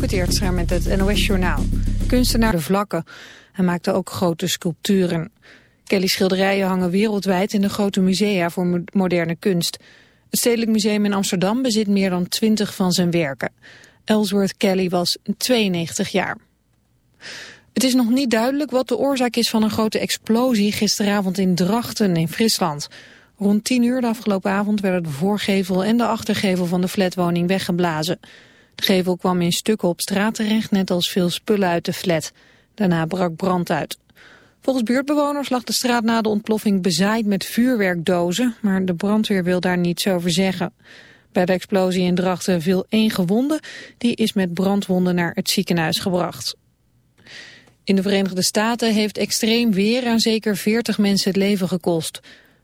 Anouk het Eertstra met het NOS-journaal. Kunstenaar de vlakken. Hij maakte ook grote sculpturen. Kelly's schilderijen hangen wereldwijd in de grote musea voor moderne kunst. Het Stedelijk Museum in Amsterdam bezit meer dan 20 van zijn werken. Ellsworth Kelly was 92 jaar. Het is nog niet duidelijk wat de oorzaak is van een grote explosie gisteravond in Drachten in Friesland. Rond 10 uur de afgelopen avond werden de voorgevel en de achtergevel van de flatwoning weggeblazen. Gevel kwam in stukken op straat terecht, net als veel spullen uit de flat. Daarna brak brand uit. Volgens buurtbewoners lag de straat na de ontploffing bezaaid met vuurwerkdozen, maar de brandweer wil daar niets over zeggen. Bij de explosie in Drachten viel één gewonde, die is met brandwonden naar het ziekenhuis gebracht. In de Verenigde Staten heeft extreem weer aan zeker 40 mensen het leven gekost.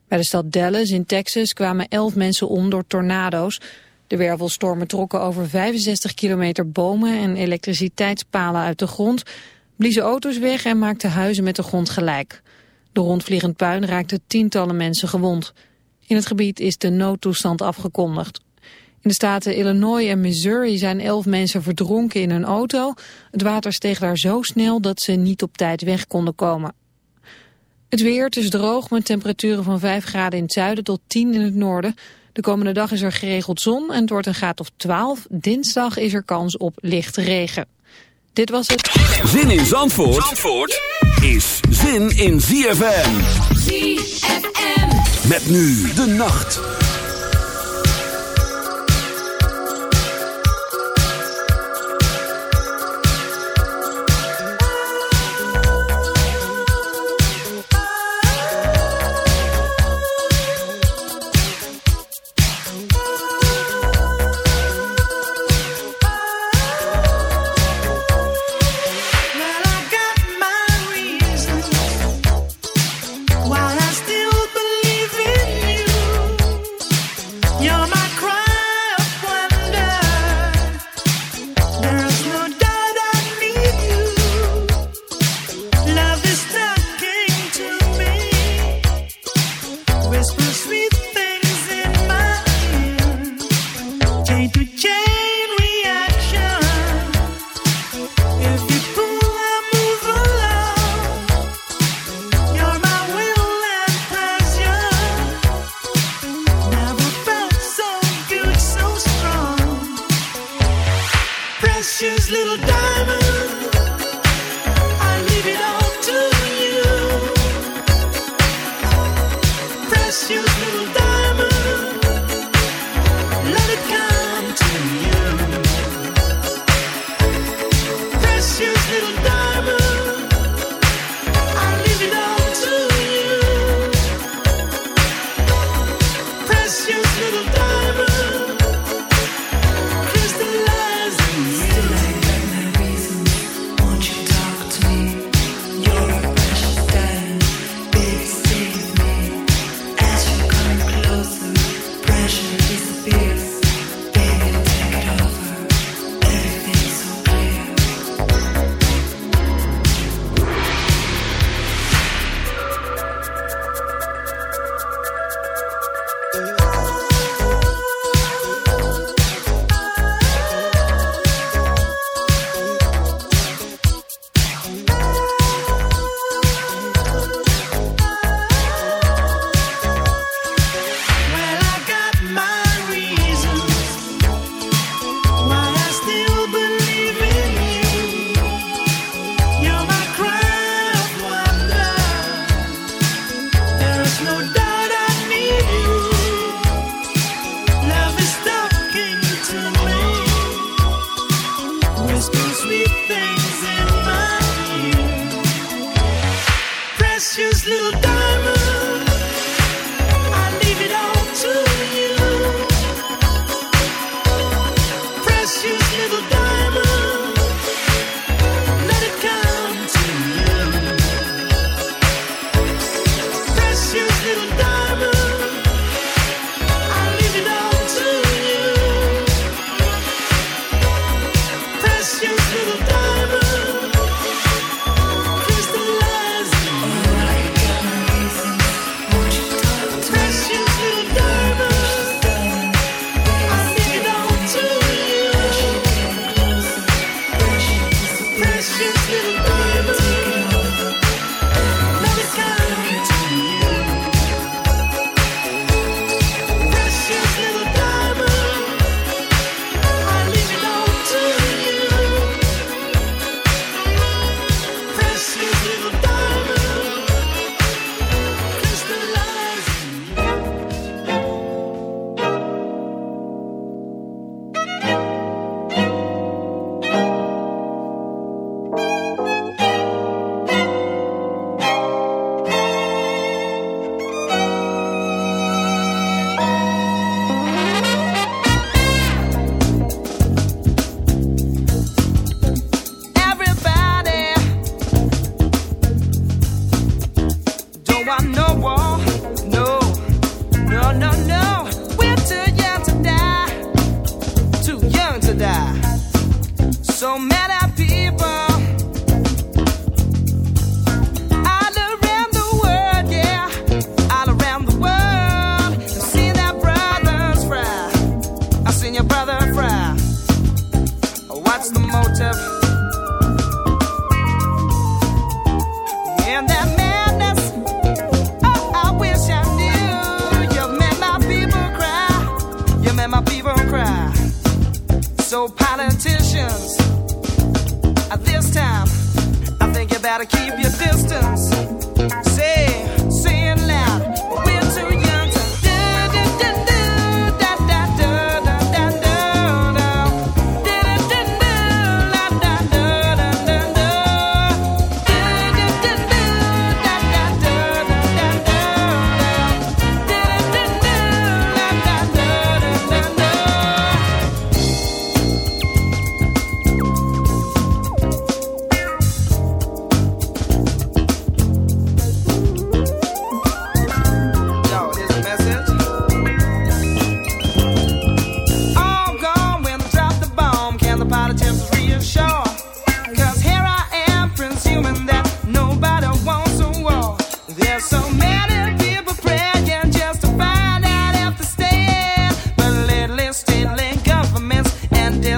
Bij de stad Dallas in Texas kwamen 11 mensen om door tornado's. De wervelstormen trokken over 65 kilometer bomen en elektriciteitspalen uit de grond, bliezen auto's weg en maakten huizen met de grond gelijk. De rondvliegend puin raakte tientallen mensen gewond. In het gebied is de noodtoestand afgekondigd. In de staten Illinois en Missouri zijn elf mensen verdronken in hun auto. Het water steeg daar zo snel dat ze niet op tijd weg konden komen. Het weer, is droog met temperaturen van 5 graden in het zuiden tot 10 in het noorden. De komende dag is er geregeld zon en het wordt een graad of 12. Dinsdag is er kans op lichte regen. Dit was het. Zin in Zandvoort, Zandvoort is zin in ZFM. ZFM. Met nu de nacht.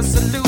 their solution.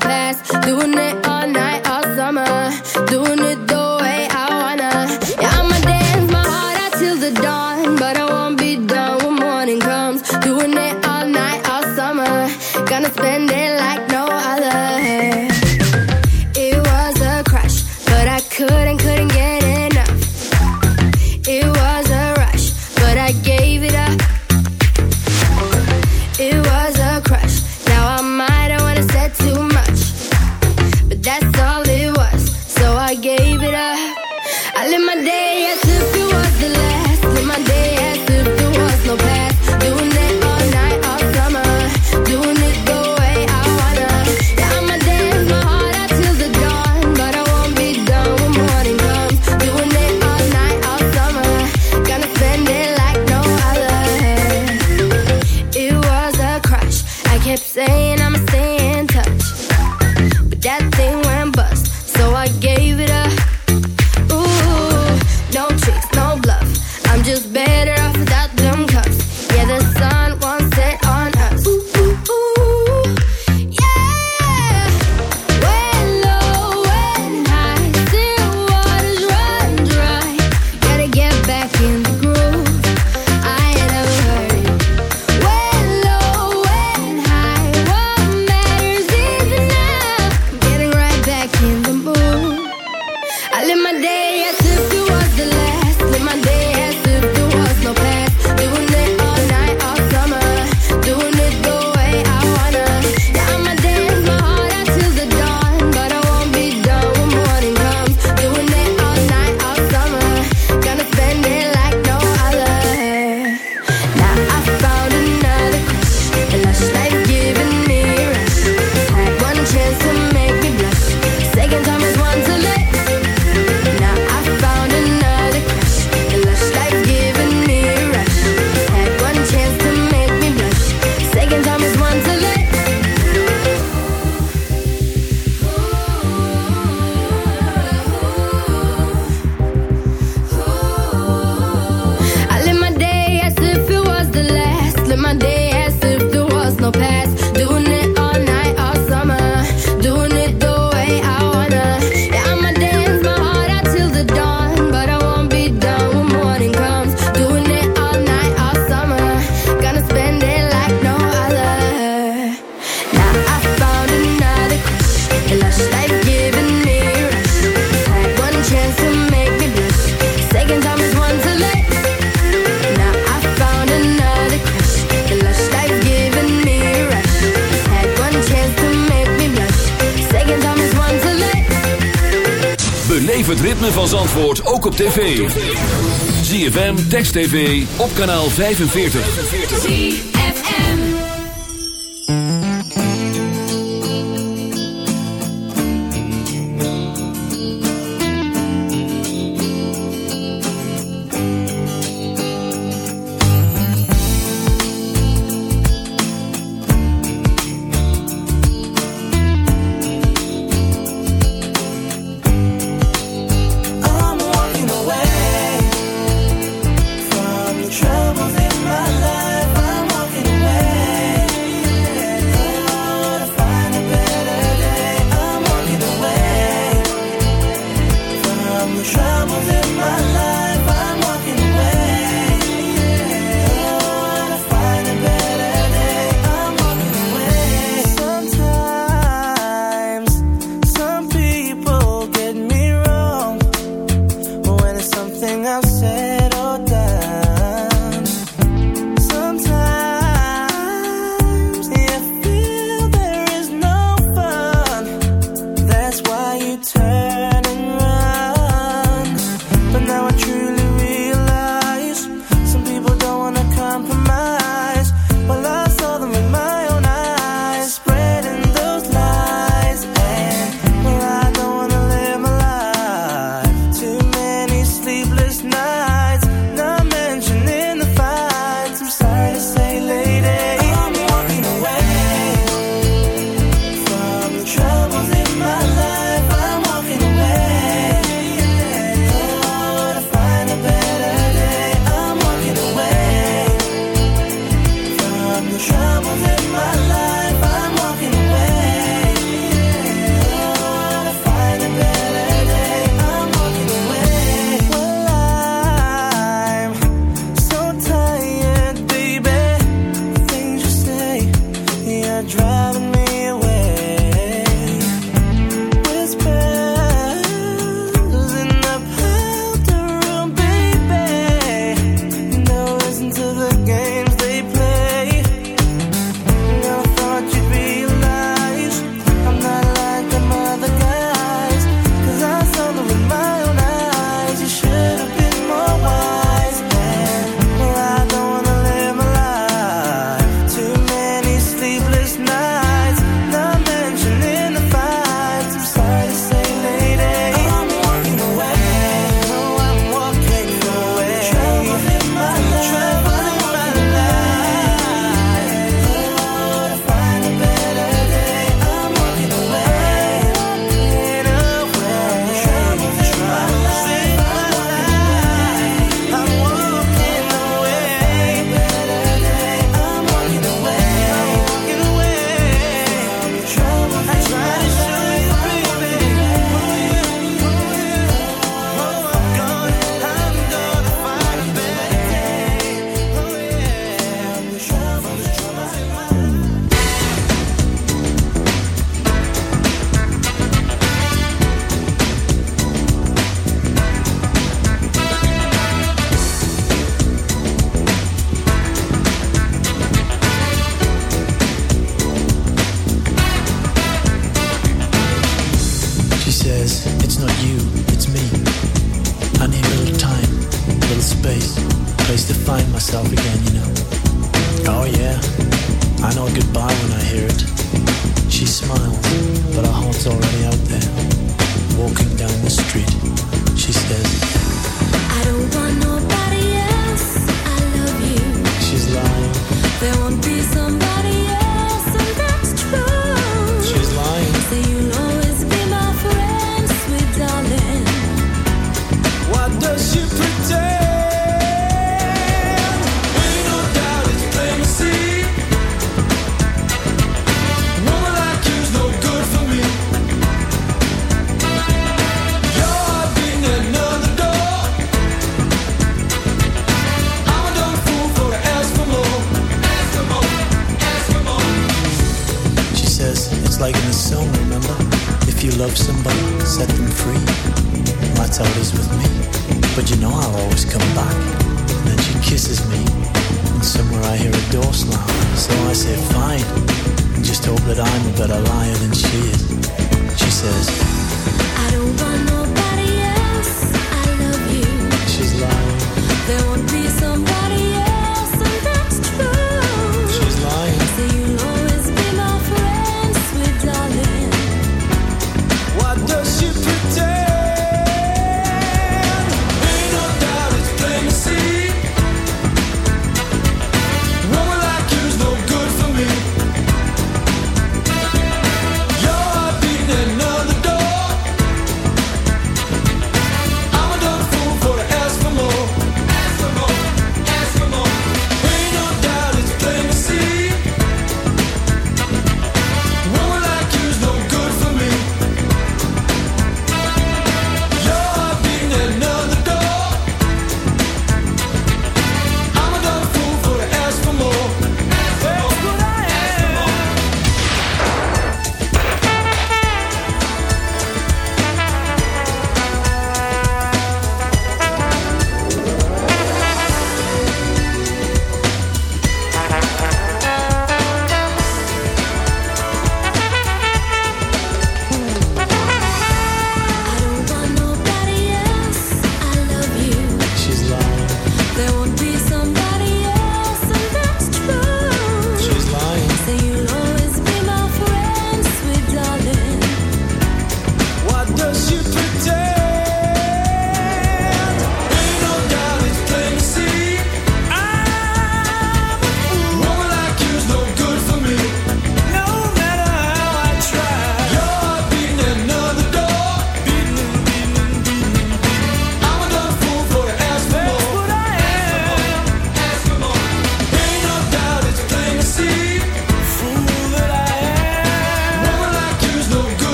past, doing it TV, op kanaal 45. Troubles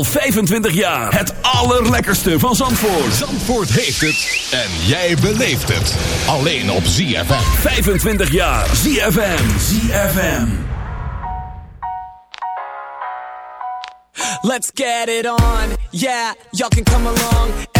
al 25 jaar. Het allerlekkerste van Zandvoort. Zandvoort heeft het en jij beleeft het. Alleen op ZFM. 25 jaar. ZFM. ZFM. Let's get it on. Yeah, y'all can come along.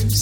the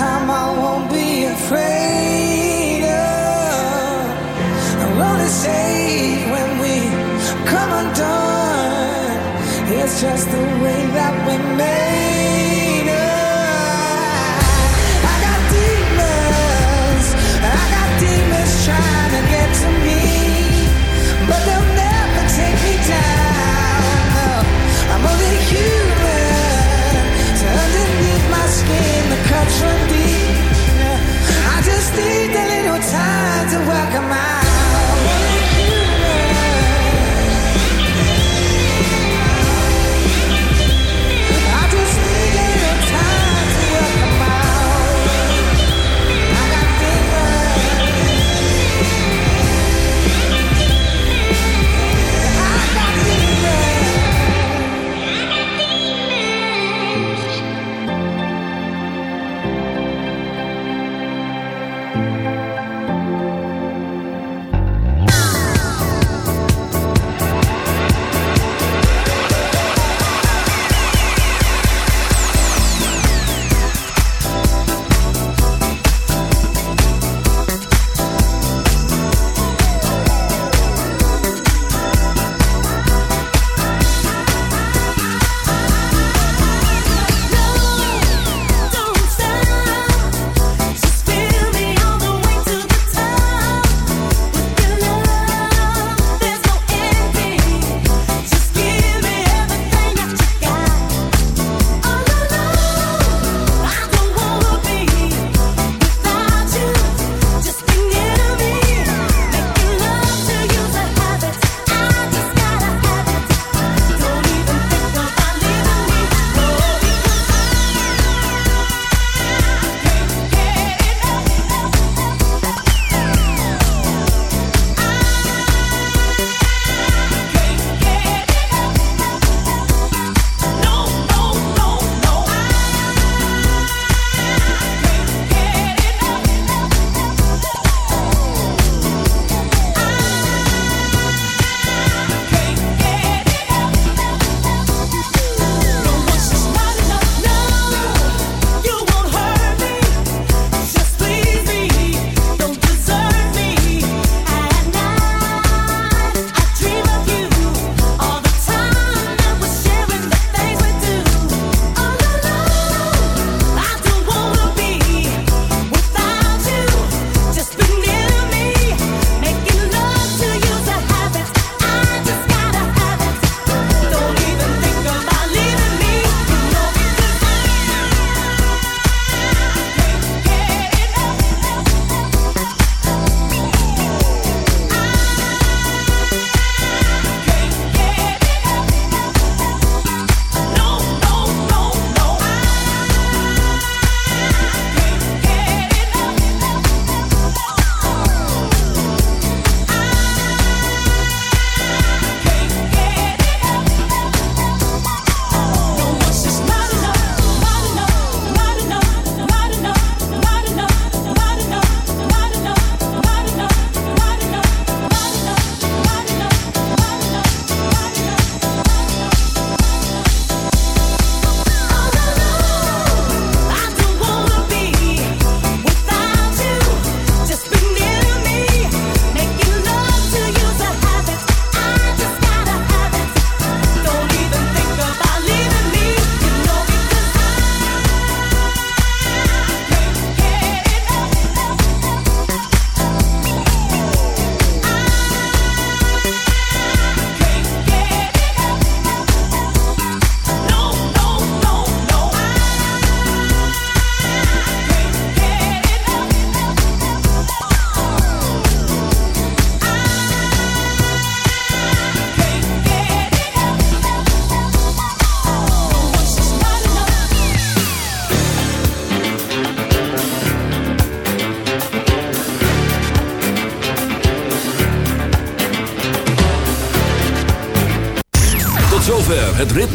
time I won't be afraid of. I'm only safe when we come undone. It's just the way that we made. I just need a little time to work on my.